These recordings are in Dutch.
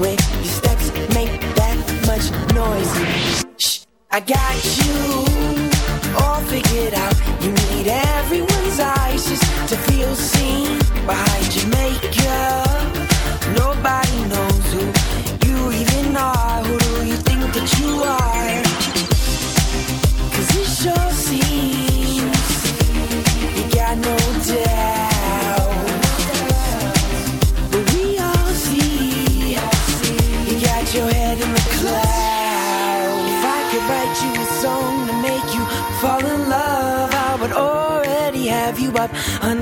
when your steps make that much noise. Shh, I got you all figured out. You need everyone's eyes just to feel seen behind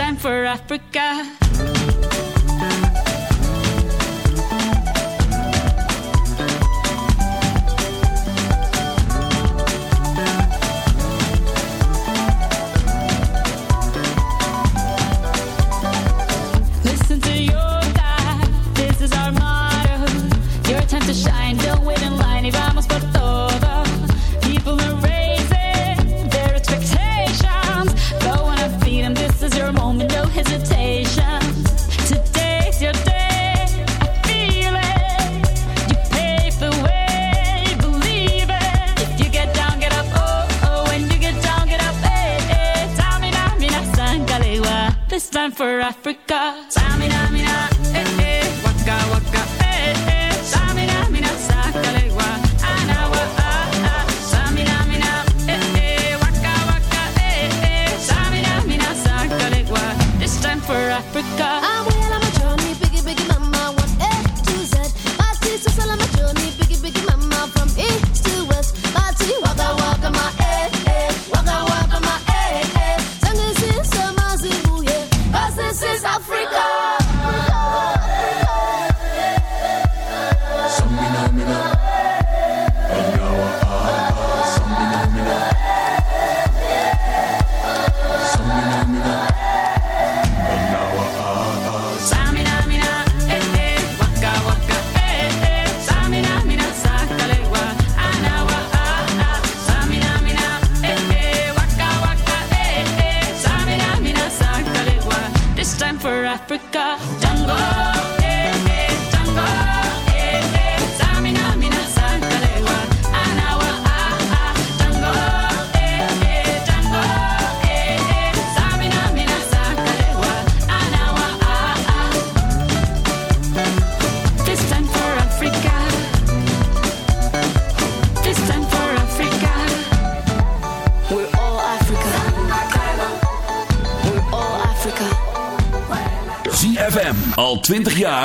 time for Africa.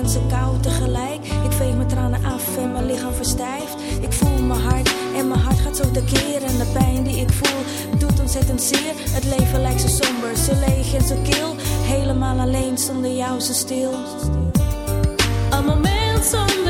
kent zijn tegelijk. Ik veeg mijn tranen af en mijn lichaam verstijft. Ik voel mijn hart en mijn hart gaat zo tekeer. En de pijn die ik voel doet ontzettend zeer. Het leven lijkt zo somber, zo leeg en zo kil. Helemaal alleen zonder jou zo stil. Een moment zonder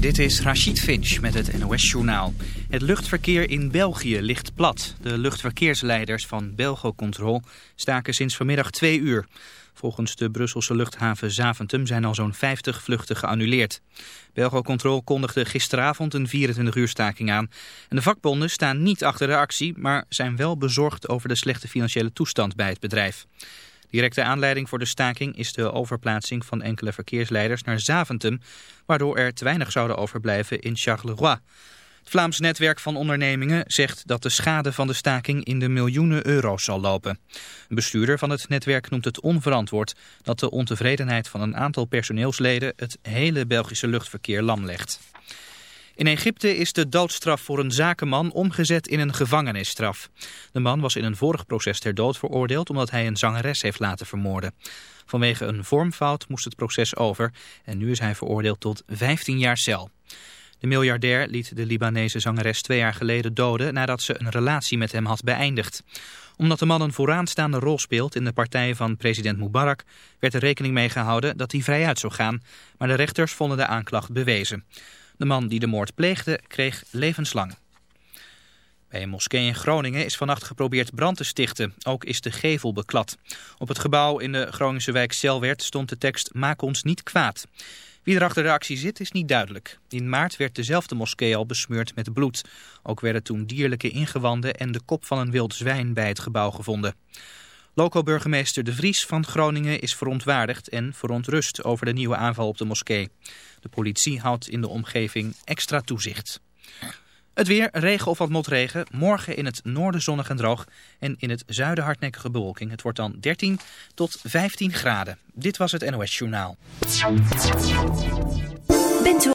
Dit is Rachid Finch met het NOS-journaal. Het luchtverkeer in België ligt plat. De luchtverkeersleiders van Belgocontrol staken sinds vanmiddag twee uur. Volgens de Brusselse luchthaven Zaventem zijn al zo'n 50 vluchten geannuleerd. Belgocontrol kondigde gisteravond een 24-uur staking aan. En de vakbonden staan niet achter de actie, maar zijn wel bezorgd over de slechte financiële toestand bij het bedrijf. Directe aanleiding voor de staking is de overplaatsing van enkele verkeersleiders naar Zaventem, waardoor er te weinig zouden overblijven in Charleroi. Het Vlaams netwerk van ondernemingen zegt dat de schade van de staking in de miljoenen euro's zal lopen. Een bestuurder van het netwerk noemt het onverantwoord dat de ontevredenheid van een aantal personeelsleden het hele Belgische luchtverkeer lam legt. In Egypte is de doodstraf voor een zakenman omgezet in een gevangenisstraf. De man was in een vorig proces ter dood veroordeeld omdat hij een zangeres heeft laten vermoorden. Vanwege een vormfout moest het proces over en nu is hij veroordeeld tot 15 jaar cel. De miljardair liet de Libanese zangeres twee jaar geleden doden nadat ze een relatie met hem had beëindigd. Omdat de man een vooraanstaande rol speelt in de partij van president Mubarak, werd er rekening mee gehouden dat hij vrijuit zou gaan, maar de rechters vonden de aanklacht bewezen. De man die de moord pleegde kreeg levenslang. Bij een moskee in Groningen is vannacht geprobeerd brand te stichten. Ook is de gevel beklad. Op het gebouw in de Groningse wijk Selwert stond de tekst Maak ons niet kwaad. Wie er achter de actie zit is niet duidelijk. In maart werd dezelfde moskee al besmeurd met bloed. Ook werden toen dierlijke ingewanden en de kop van een wild zwijn bij het gebouw gevonden. Loco-burgemeester De Vries van Groningen is verontwaardigd en verontrust over de nieuwe aanval op de moskee. De politie houdt in de omgeving extra toezicht. Het weer, regen of wat motregen. Morgen in het noorden zonnig en droog. En in het zuiden hardnekkige bewolking. Het wordt dan 13 tot 15 graden. Dit was het NOS Journaal.